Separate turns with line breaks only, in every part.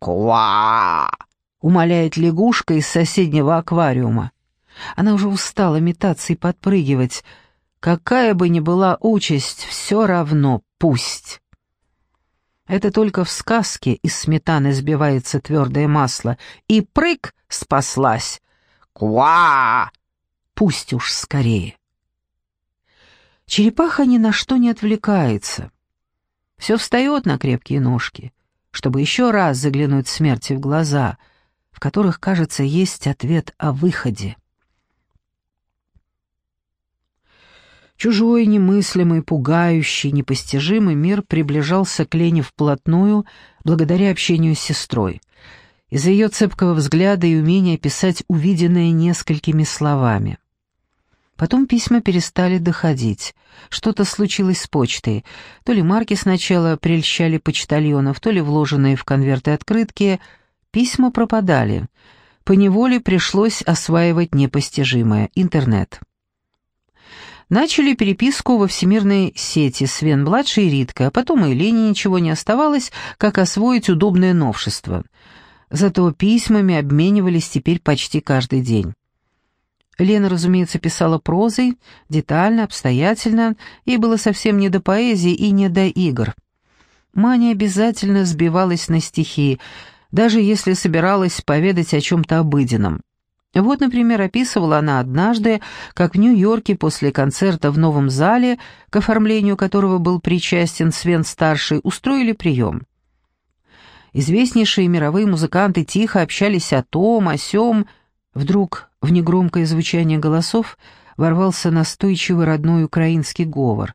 «Ква!» — умоляет лягушка из соседнего аквариума. Она уже устала метаться и подпрыгивать. Какая бы ни была участь, все равно пусть. Это только в сказке из сметаны сбивается твердое масло. И прыг спаслась. Ква! Пусть уж скорее. Черепаха ни на что не отвлекается. Все встает на крепкие ножки, чтобы еще раз заглянуть смерти в глаза, в которых, кажется, есть ответ о выходе. Чужой, немыслимый, пугающий, непостижимый мир приближался к Лене вплотную благодаря общению с сестрой. Из-за ее цепкого взгляда и умения писать увиденное несколькими словами. Потом письма перестали доходить. Что-то случилось с почтой. То ли марки сначала прельщали почтальонов, то ли вложенные в конверты открытки. Письма пропадали. Поневоле пришлось осваивать непостижимое — интернет. Начали переписку во всемирной сети Свен-младший и Ритка, а потом и Лене ничего не оставалось, как освоить удобное новшество. Зато письмами обменивались теперь почти каждый день. Лена, разумеется, писала прозой, детально, обстоятельно, ей было совсем не до поэзии и не до игр. Маня обязательно сбивалась на стихи, даже если собиралась поведать о чем-то обыденном. Вот, например, описывала она однажды, как в Нью-Йорке после концерта в новом зале, к оформлению которого был причастен Свен-старший, устроили прием. Известнейшие мировые музыканты тихо общались о том, о сём. Вдруг в негромкое звучание голосов ворвался настойчивый родной украинский говор.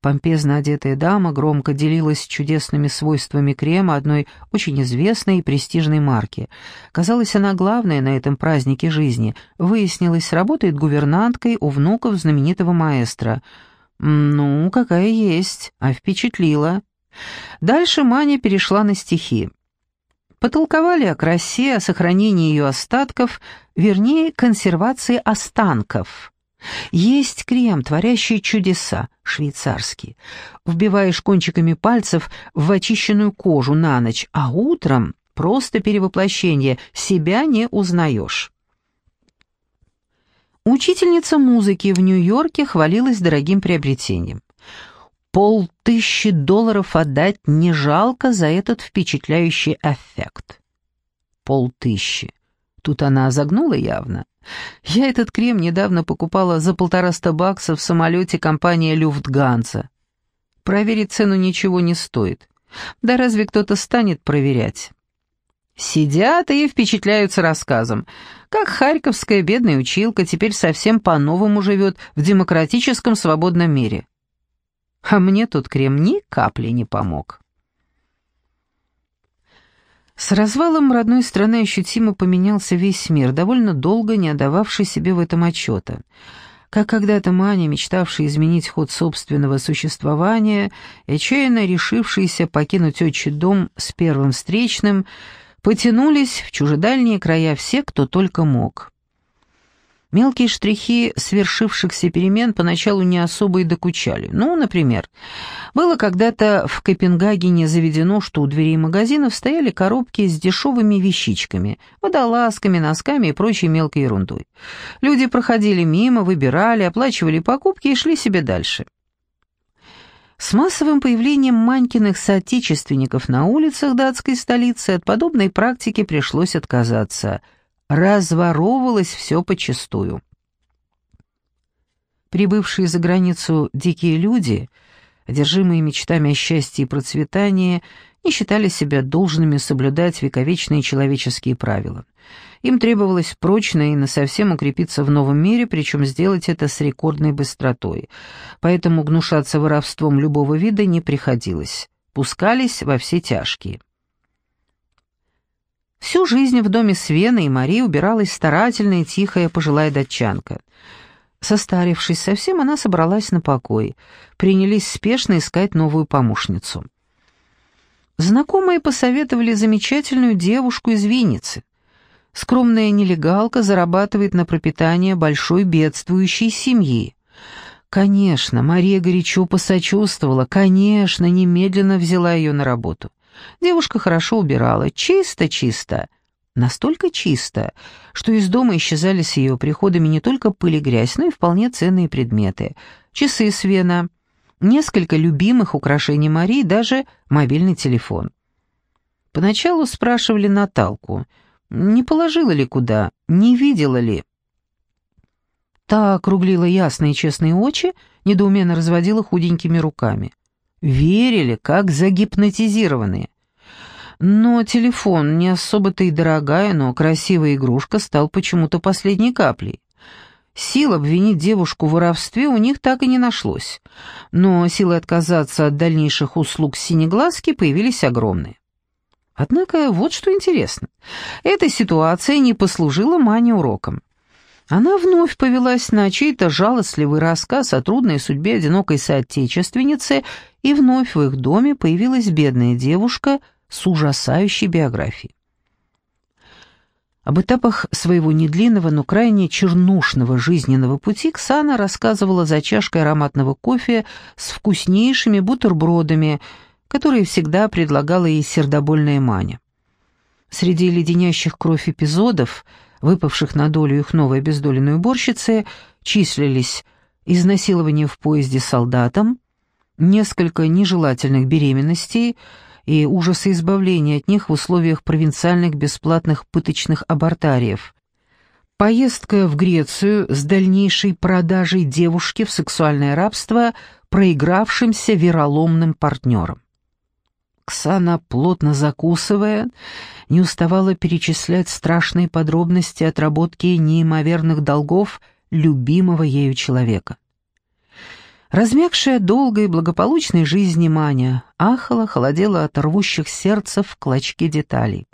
Помпезно одетая дама громко делилась чудесными свойствами крема одной очень известной и престижной марки. Казалось, она главная на этом празднике жизни. Выяснилось, работает гувернанткой у внуков знаменитого маэстро. Ну, какая есть, а впечатлила. Дальше Маня перешла на стихи. Потолковали о красе, о сохранении ее остатков, вернее, консервации останков. Есть крем, творящий чудеса, швейцарский. Вбиваешь кончиками пальцев в очищенную кожу на ночь, а утром просто перевоплощение, себя не узнаешь. Учительница музыки в Нью-Йорке хвалилась дорогим приобретением. Полтысячи долларов отдать не жалко за этот впечатляющий эффект. Полтысячи. Тут она загнула явно. Я этот крем недавно покупала за полтораста баксов в самолете компании «Люфтганза». Проверить цену ничего не стоит. Да разве кто-то станет проверять? Сидят и впечатляются рассказом, как харьковская бедная училка теперь совсем по-новому живет в демократическом свободном мире. А мне тут крем ни капли не помог. С развалом родной страны ощутимо поменялся весь мир, довольно долго не отдававший себе в этом отчета. Как когда-то Маня, мечтавшая изменить ход собственного существования, и отчаянно решившаяся покинуть отчий дом с первым встречным, потянулись в чужедальние края все, кто только мог. Мелкие штрихи свершившихся перемен поначалу не особо и докучали. Ну, например, было когда-то в Копенгагене заведено, что у дверей магазинов стояли коробки с дешевыми вещичками, водолазками, носками и прочей мелкой ерундой. Люди проходили мимо, выбирали, оплачивали покупки и шли себе дальше. С массовым появлением Манькиных соотечественников на улицах датской столицы от подобной практики пришлось отказаться – разворовывалось все почистую. Прибывшие за границу дикие люди, одержимые мечтами о счастье и процветании, не считали себя должными соблюдать вековечные человеческие правила. Им требовалось прочно и насовсем укрепиться в новом мире, причем сделать это с рекордной быстротой. Поэтому гнушаться воровством любого вида не приходилось. Пускались во все тяжкие. Всю жизнь в доме Свены и Марии убиралась старательная тихая пожилая датчанка. Состарившись совсем, она собралась на покой. Принялись спешно искать новую помощницу. Знакомые посоветовали замечательную девушку из Винницы. Скромная нелегалка зарабатывает на пропитание большой бедствующей семьи. Конечно, Мария горячо посочувствовала, конечно, немедленно взяла ее на работу — Девушка хорошо убирала, чисто-чисто. Настолько чисто, что из дома исчезали с ее приходами не только пыль и грязь, но и вполне ценные предметы. Часы Свена, несколько любимых украшений Марии, даже мобильный телефон. Поначалу спрашивали Наталку, не положила ли куда, не видела ли. Та округлила ясные честные очи, недоуменно разводила худенькими руками. Верили, как загипнотизированные. Но телефон, не особо-то и дорогая, но красивая игрушка, стал почему-то последней каплей. Сил обвинить девушку в воровстве у них так и не нашлось, но силы отказаться от дальнейших услуг синеглазки появились огромные. Однако вот что интересно. Эта ситуация не послужила Мане уроком. Она вновь повелась на чей-то жалостливый рассказ о трудной судьбе одинокой соотечественницы, и вновь в их доме появилась бедная девушка с ужасающей биографией. Об этапах своего недлинного, но крайне чернушного жизненного пути Ксана рассказывала за чашкой ароматного кофе с вкуснейшими бутербродами, которые всегда предлагала ей сердобольная Маня. Среди леденящих кровь эпизодов, выпавших на долю их новой обездоленной уборщицы, числились изнасилование в поезде солдатам, несколько нежелательных беременностей и ужасы избавления от них в условиях провинциальных бесплатных пыточных абортариев, поездка в Грецию с дальнейшей продажей девушки в сексуальное рабство проигравшимся вероломным партнером. Оксана, плотно закусывая, не уставала перечислять страшные подробности отработки неимоверных долгов любимого ею человека. Размягшая долгой и благополучной жизни Маня ахала, холодела от рвущих сердца в клочки деталей.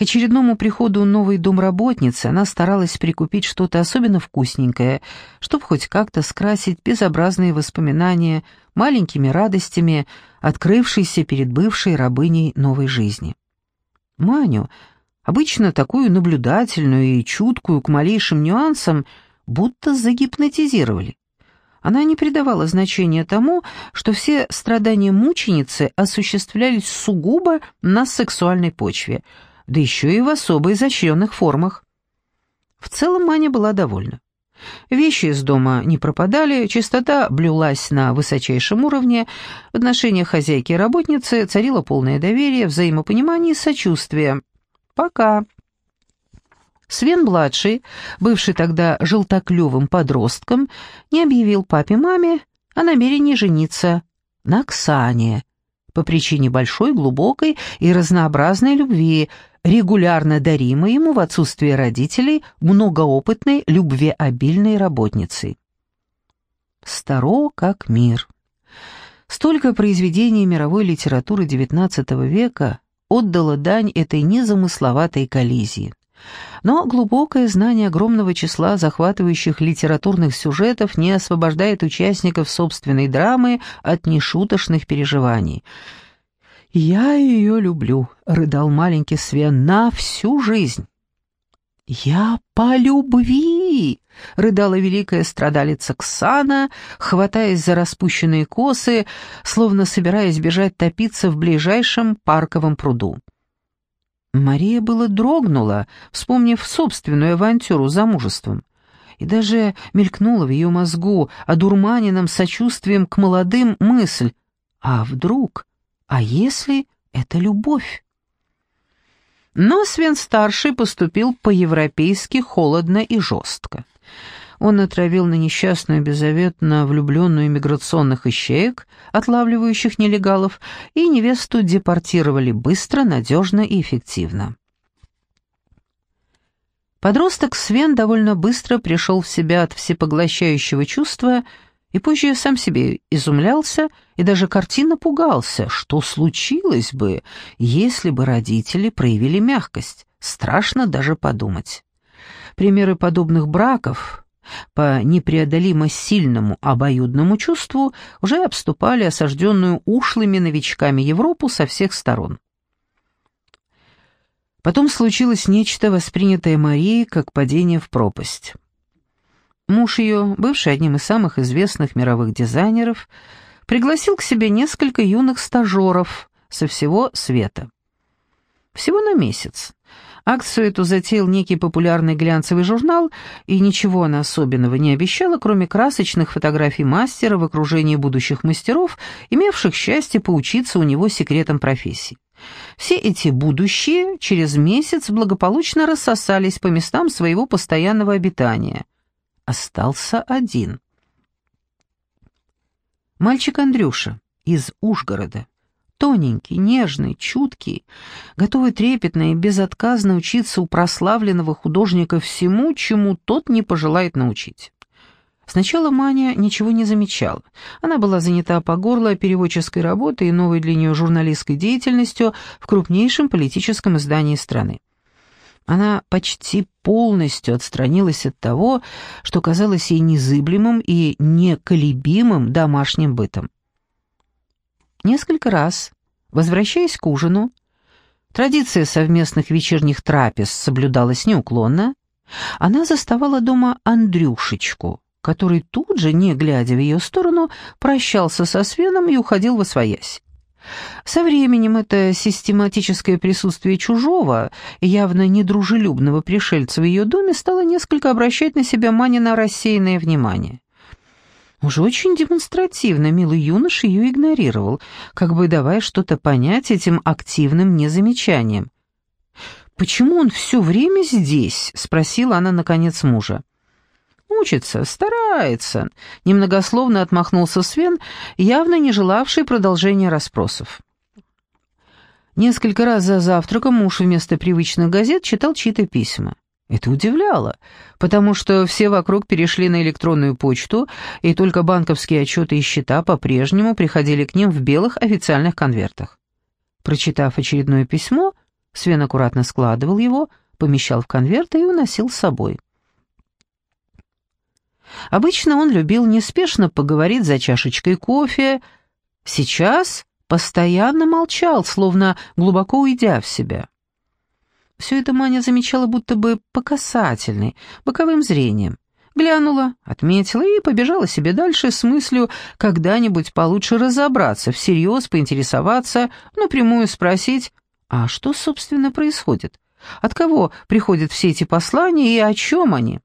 К очередному приходу новой домработницы она старалась прикупить что-то особенно вкусненькое, чтобы хоть как-то скрасить безобразные воспоминания маленькими радостями, открывшейся перед бывшей рабыней новой жизни. Маню, обычно такую наблюдательную и чуткую к малейшим нюансам, будто загипнотизировали. Она не придавала значения тому, что все страдания мученицы осуществлялись сугубо на сексуальной почве — да еще и в особо изощренных формах. В целом Маня была довольна. Вещи из дома не пропадали, чистота блюлась на высочайшем уровне, в отношениях хозяйки и работницы царило полное доверие, взаимопонимание и сочувствие. Пока. Свен-младший, бывший тогда желтоклювым подростком, не объявил папе-маме о намерении жениться на Оксане по причине большой, глубокой и разнообразной любви, регулярно даримой ему в отсутствие родителей многоопытной, любвеобильной работницей. Старо как мир. Столько произведений мировой литературы XIX века отдало дань этой незамысловатой коллизии. Но глубокое знание огромного числа захватывающих литературных сюжетов не освобождает участников собственной драмы от нешуточных переживаний – «Я ее люблю», — рыдал маленький Свен, — «на всю жизнь». «Я по любви!» — рыдала великая страдалица Ксана, хватаясь за распущенные косы, словно собираясь бежать топиться в ближайшем парковом пруду. Мария было дрогнула, вспомнив собственную авантюру замужеством, и даже мелькнула в ее мозгу одурманенным сочувствием к молодым мысль «А вдруг?» А если это любовь? Но Свен-старший поступил по-европейски холодно и жестко. Он натравил на несчастную беззаветно влюбленную миграционных ищеек, отлавливающих нелегалов, и невесту депортировали быстро, надежно и эффективно. Подросток Свен довольно быстро пришел в себя от всепоглощающего чувства – и позже сам себе изумлялся и даже картинно пугался, что случилось бы, если бы родители проявили мягкость. Страшно даже подумать. Примеры подобных браков по непреодолимо сильному обоюдному чувству уже обступали осажденную ушлыми новичками Европу со всех сторон. Потом случилось нечто, воспринятое Марией как падение в пропасть. Муж ее, бывший одним из самых известных мировых дизайнеров, пригласил к себе несколько юных стажеров, со всего света. Всего на месяц. Акцию эту затеял некий популярный глянцевый журнал, и ничего она особенного не обещала, кроме красочных фотографий мастера в окружении будущих мастеров, имевших счастье поучиться у него секретам профессии. Все эти будущие через месяц благополучно рассосались по местам своего постоянного обитания. Остался один. Мальчик Андрюша из Ужгорода. Тоненький, нежный, чуткий, готовый трепетно и безотказно учиться у прославленного художника всему, чему тот не пожелает научить. Сначала Маня ничего не замечала. Она была занята по горло переводческой работой и новой для нее журналистской деятельностью в крупнейшем политическом издании страны. Она почти полностью отстранилась от того, что казалось ей незыблемым и неколебимым домашним бытом. Несколько раз, возвращаясь к ужину, традиция совместных вечерних трапез соблюдалась неуклонно, она заставала дома Андрюшечку, который тут же, не глядя в ее сторону, прощался со Свеном и уходил во своясь. Со временем это систематическое присутствие чужого, явно недружелюбного пришельца в ее доме стало несколько обращать на себя Манина рассеянное внимание. Уже очень демонстративно милый юноша ее игнорировал, как бы давая что-то понять этим активным незамечанием. «Почему он все время здесь?» — спросила она, наконец, мужа. «Учится, старается», — немногословно отмахнулся Свен, явно не желавший продолжения расспросов. Несколько раз за завтраком муж вместо привычных газет читал чьи-то письма. Это удивляло, потому что все вокруг перешли на электронную почту, и только банковские отчеты и счета по-прежнему приходили к ним в белых официальных конвертах. Прочитав очередное письмо, Свен аккуратно складывал его, помещал в конверты и уносил с собой. Обычно он любил неспешно поговорить за чашечкой кофе. Сейчас постоянно молчал, словно глубоко уйдя в себя. Все это Маня замечала будто бы по касательной, боковым зрением. Глянула, отметила и побежала себе дальше с мыслью когда-нибудь получше разобраться, всерьез поинтересоваться, напрямую спросить, а что, собственно, происходит? От кого приходят все эти послания и о чем они?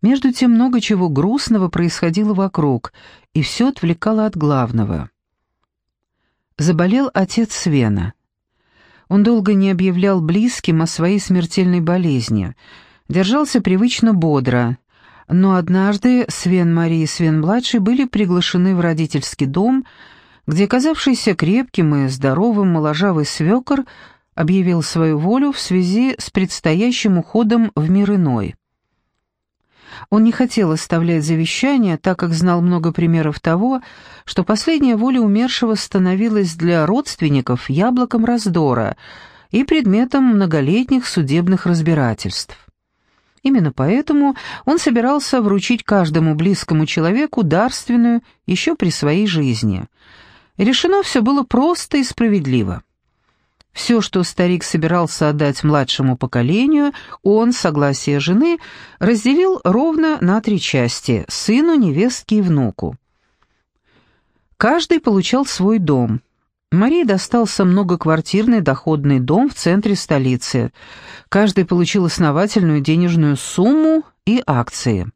Между тем много чего грустного происходило вокруг, и все отвлекало от главного. Заболел отец Свена. Он долго не объявлял близким о своей смертельной болезни, держался привычно бодро, но однажды Свен Мария и Свен-младший были приглашены в родительский дом, где казавшийся крепким и здоровым моложавый свекор объявил свою волю в связи с предстоящим уходом в мир иной. Он не хотел оставлять завещание, так как знал много примеров того, что последняя воля умершего становилась для родственников яблоком раздора и предметом многолетних судебных разбирательств. Именно поэтому он собирался вручить каждому близкому человеку дарственную еще при своей жизни. решено все было просто и справедливо. Все, что старик собирался отдать младшему поколению, он, согласие жены, разделил ровно на три части – сыну, невестке и внуку. Каждый получал свой дом. Марии достался многоквартирный доходный дом в центре столицы. Каждый получил основательную денежную сумму и акции.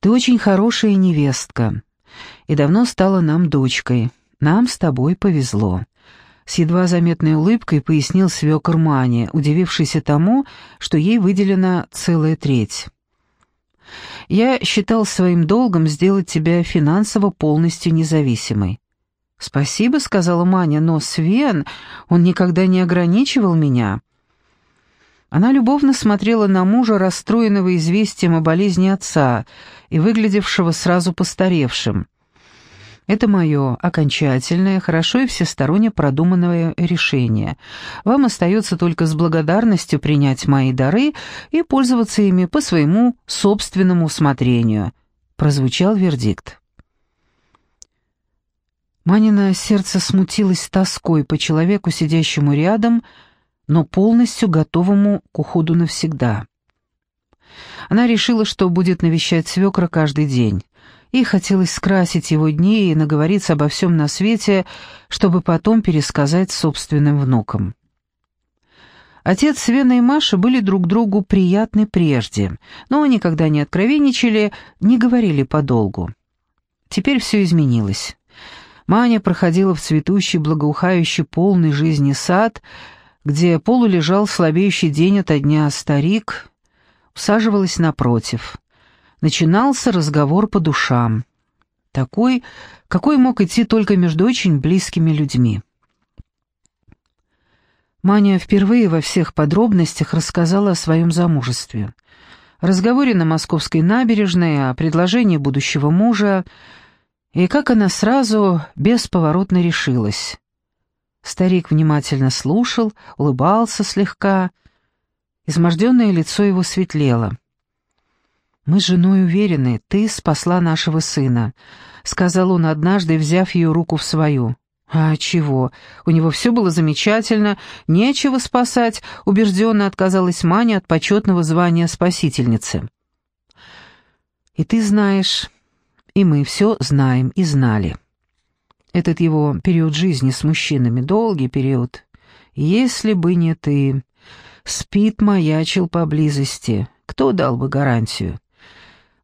«Ты очень хорошая невестка и давно стала нам дочкой. Нам с тобой повезло». С едва заметной улыбкой пояснил свекор Мани, удивившийся тому, что ей выделена целая треть. «Я считал своим долгом сделать тебя финансово полностью независимой». «Спасибо», — сказала Маня, — «но Свен, он никогда не ограничивал меня». Она любовно смотрела на мужа, расстроенного известием о болезни отца и выглядевшего сразу постаревшим. Это мое окончательное, хорошо и всесторонне продуманное решение. Вам остается только с благодарностью принять мои дары и пользоваться ими по своему собственному усмотрению», — прозвучал вердикт. Манина сердце смутилось тоской по человеку, сидящему рядом, но полностью готовому к уходу навсегда. Она решила, что будет навещать свекра каждый день, и хотелось скрасить его дни и наговориться обо всем на свете, чтобы потом пересказать собственным внукам. Отец Свена и Маша были друг другу приятны прежде, но никогда не откровенничали, не говорили подолгу. Теперь все изменилось. Маня проходила в цветущий, благоухающий, полный жизни сад, где полулежал слабеющий день ото дня старик, усаживалась напротив. Начинался разговор по душам. Такой, какой мог идти только между очень близкими людьми. Маня впервые во всех подробностях рассказала о своем замужестве. Разговоре на московской набережной, о предложении будущего мужа, и как она сразу бесповоротно решилась. Старик внимательно слушал, улыбался слегка. Изможденное лицо его светлело. «Мы с женой уверены, ты спасла нашего сына», — сказал он однажды, взяв ее руку в свою. «А чего? У него все было замечательно, нечего спасать», — убежденно отказалась Маня от почетного звания спасительницы. «И ты знаешь, и мы все знаем и знали». Этот его период жизни с мужчинами, долгий период. Если бы не ты, спит маячил поблизости, кто дал бы гарантию?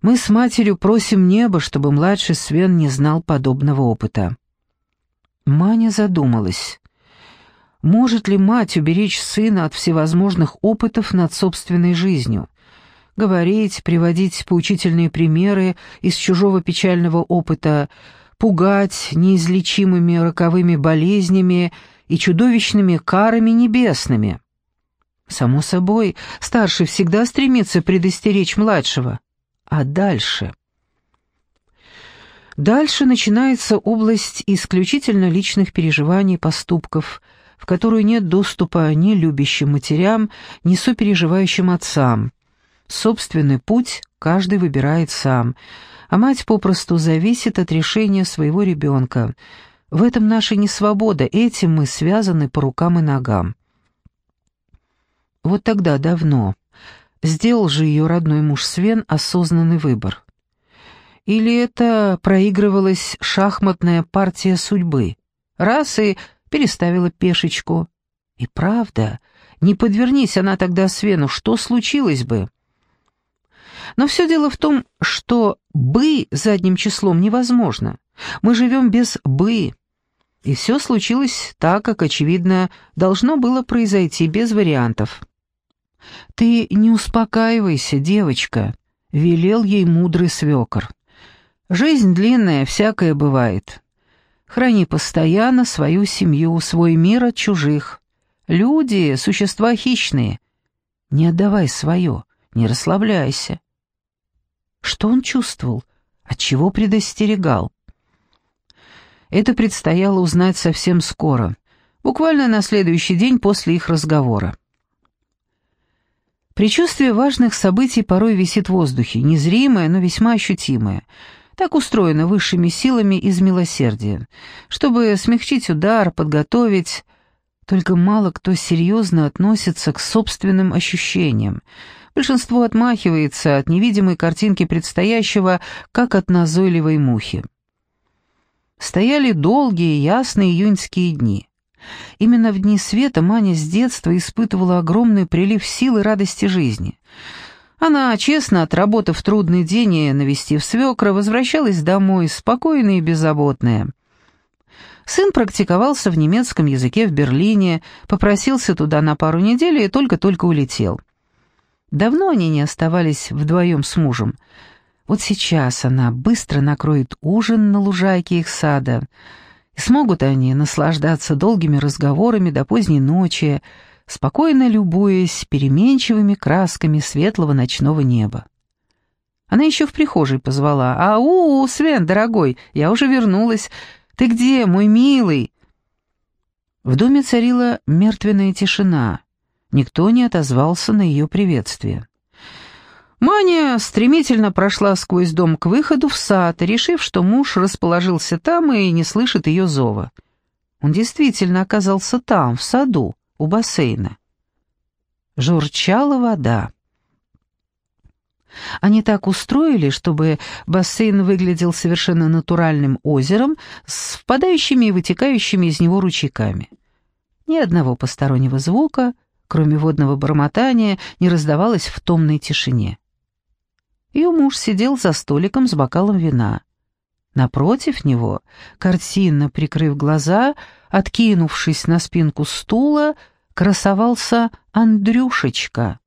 Мы с матерью просим небо, чтобы младший Свен не знал подобного опыта. Маня задумалась. Может ли мать уберечь сына от всевозможных опытов над собственной жизнью? Говорить, приводить поучительные примеры из чужого печального опыта — пугать неизлечимыми роковыми болезнями и чудовищными карами небесными. Само собой, старший всегда стремится предостеречь младшего. А дальше? Дальше начинается область исключительно личных переживаний и поступков, в которую нет доступа ни любящим матерям, ни сопереживающим отцам. Собственный путь каждый выбирает сам — а мать попросту зависит от решения своего ребенка. В этом наша несвобода, этим мы связаны по рукам и ногам. Вот тогда, давно, сделал же ее родной муж Свен осознанный выбор. Или это проигрывалась шахматная партия судьбы? Раз и переставила пешечку. И правда, не подвернись она тогда Свену, что случилось бы? Но все дело в том, что «бы» задним числом невозможно. Мы живем без «бы». И все случилось так, как, очевидно, должно было произойти без вариантов. «Ты не успокаивайся, девочка», — велел ей мудрый свекор. «Жизнь длинная, всякое бывает. Храни постоянно свою семью, свой мир от чужих. Люди — существа хищные. Не отдавай свое, не расслабляйся. Что он чувствовал? От чего предостерегал? Это предстояло узнать совсем скоро, буквально на следующий день после их разговора. Причувствие важных событий порой висит в воздухе, незримое, но весьма ощутимое. Так устроено высшими силами из милосердия. Чтобы смягчить удар, подготовить... Только мало кто серьезно относится к собственным ощущениям, Большинство отмахивается от невидимой картинки предстоящего, как от назойливой мухи. Стояли долгие, ясные июньские дни. Именно в дни света Маня с детства испытывала огромный прилив сил и радости жизни. Она, честно отработав трудный день и навестив свекра, возвращалась домой, спокойная и беззаботная. Сын практиковался в немецком языке в Берлине, попросился туда на пару недель и только-только улетел. Давно они не оставались вдвоем с мужем. Вот сейчас она быстро накроет ужин на лужайке их сада, смогут они наслаждаться долгими разговорами до поздней ночи, спокойно любуясь переменчивыми красками светлого ночного неба. Она еще в прихожей позвала. «Ау, Свен, дорогой, я уже вернулась. Ты где, мой милый?» В доме царила мертвенная тишина. Никто не отозвался на ее приветствие. Маня стремительно прошла сквозь дом к выходу в сад, решив, что муж расположился там и не слышит ее зова. Он действительно оказался там, в саду, у бассейна. Журчала вода. Они так устроили, чтобы бассейн выглядел совершенно натуральным озером с впадающими и вытекающими из него ручейками. Ни одного постороннего звука, кроме водного бормотания, не раздавалось в томной тишине. Ее муж сидел за столиком с бокалом вина. Напротив него, картинно прикрыв глаза, откинувшись на спинку стула, красовался Андрюшечка.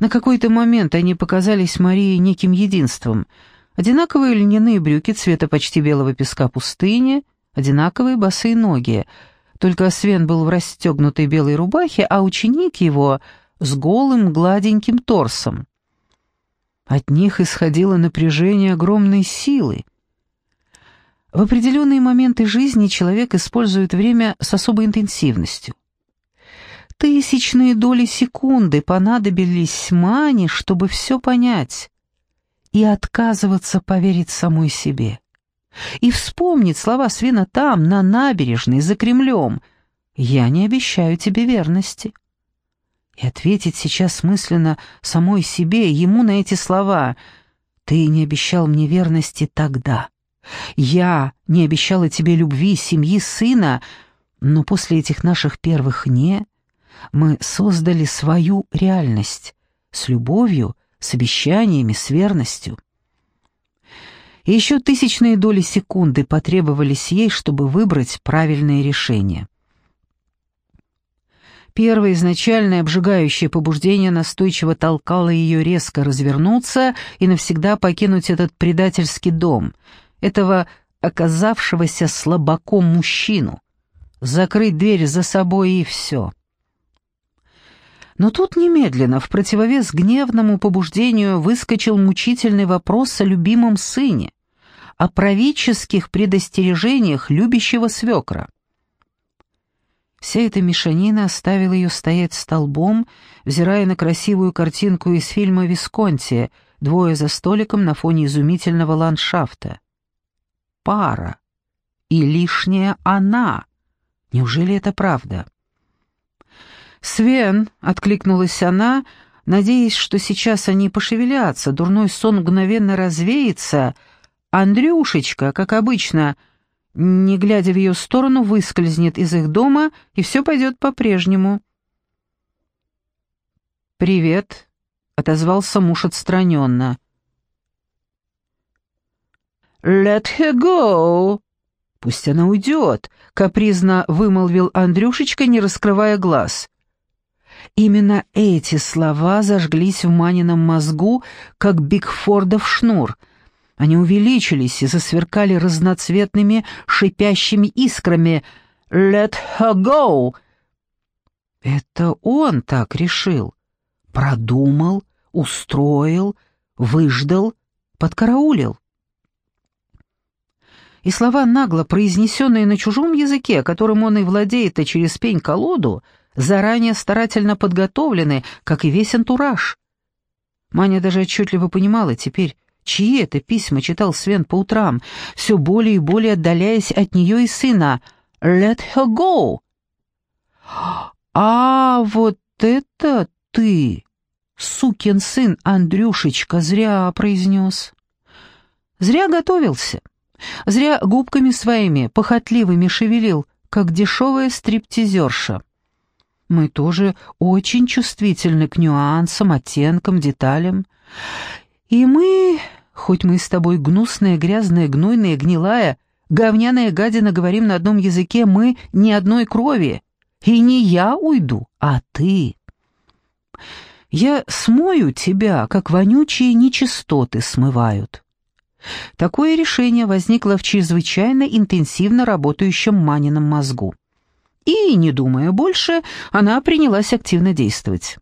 На какой-то момент они показались Марии неким единством. Одинаковые льняные брюки цвета почти белого песка пустыни, одинаковые босые ноги. Только Свен был в расстегнутой белой рубахе, а ученик его с голым гладеньким торсом. От них исходило напряжение огромной силы. В определенные моменты жизни человек использует время с особой интенсивностью. Тысячные доли секунды понадобились Мане, чтобы все понять и отказываться поверить самой себе. И вспомнить слова Свина там, на набережной, за Кремлем. «Я не обещаю тебе верности» и ответить сейчас мысленно самой себе, ему на эти слова «Ты не обещал мне верности тогда. Я не обещала тебе любви, семьи, сына, но после этих наших первых «не» мы создали свою реальность с любовью, с обещаниями, с верностью». И еще тысячные доли секунды потребовались ей, чтобы выбрать правильное решение. Первое изначальное обжигающее побуждение настойчиво толкало ее резко развернуться и навсегда покинуть этот предательский дом, этого оказавшегося слабаком мужчину, закрыть дверь за собой и все. Но тут немедленно, в противовес гневному побуждению, выскочил мучительный вопрос о любимом сыне, о правительских предостережениях любящего свекра. Вся эта мешанина оставила ее стоять столбом, взирая на красивую картинку из фильма «Висконти», двое за столиком на фоне изумительного ландшафта. Пара. И лишняя она. Неужели это правда? «Свен», — откликнулась она, надеясь, что сейчас они пошевелятся, дурной сон мгновенно развеется. «Андрюшечка, как обычно», — не глядя в ее сторону, выскользнет из их дома, и все пойдет по-прежнему. «Привет», — отозвался муж отстраненно. «Let her go!» «Пусть она уйдет», — капризно вымолвил Андрюшечка, не раскрывая глаз. Именно эти слова зажглись в Манином мозгу, как Бигфордов шнур — они увеличились и засверкали разноцветными шипящими искрами. «Let her go!» Это он так решил. Продумал, устроил, выждал, подкараулил. И слова, нагло произнесенные на чужом языке, которым он и владеет-то через пень-колоду, заранее старательно подготовлены, как и весь антураж. Маня даже отчетливо понимала теперь, Чьи это письма читал Свен по утрам, все более и более отдаляясь от нее и сына. «Let her go!» «А вот это ты, сукин сын Андрюшечка, зря произнес. Зря готовился, зря губками своими похотливыми шевелил, как дешевая стриптизерша. Мы тоже очень чувствительны к нюансам, оттенкам, деталям. И мы, хоть мы с тобой гнусная, грязная, гнойная, гнилая, говняная гадина говорим на одном языке, мы ни одной крови. И не я уйду, а ты. Я смою тебя, как вонючие нечистоты смывают. Такое решение возникло в чрезвычайно интенсивно работающем Манином мозгу. И, не думая больше, она принялась активно действовать.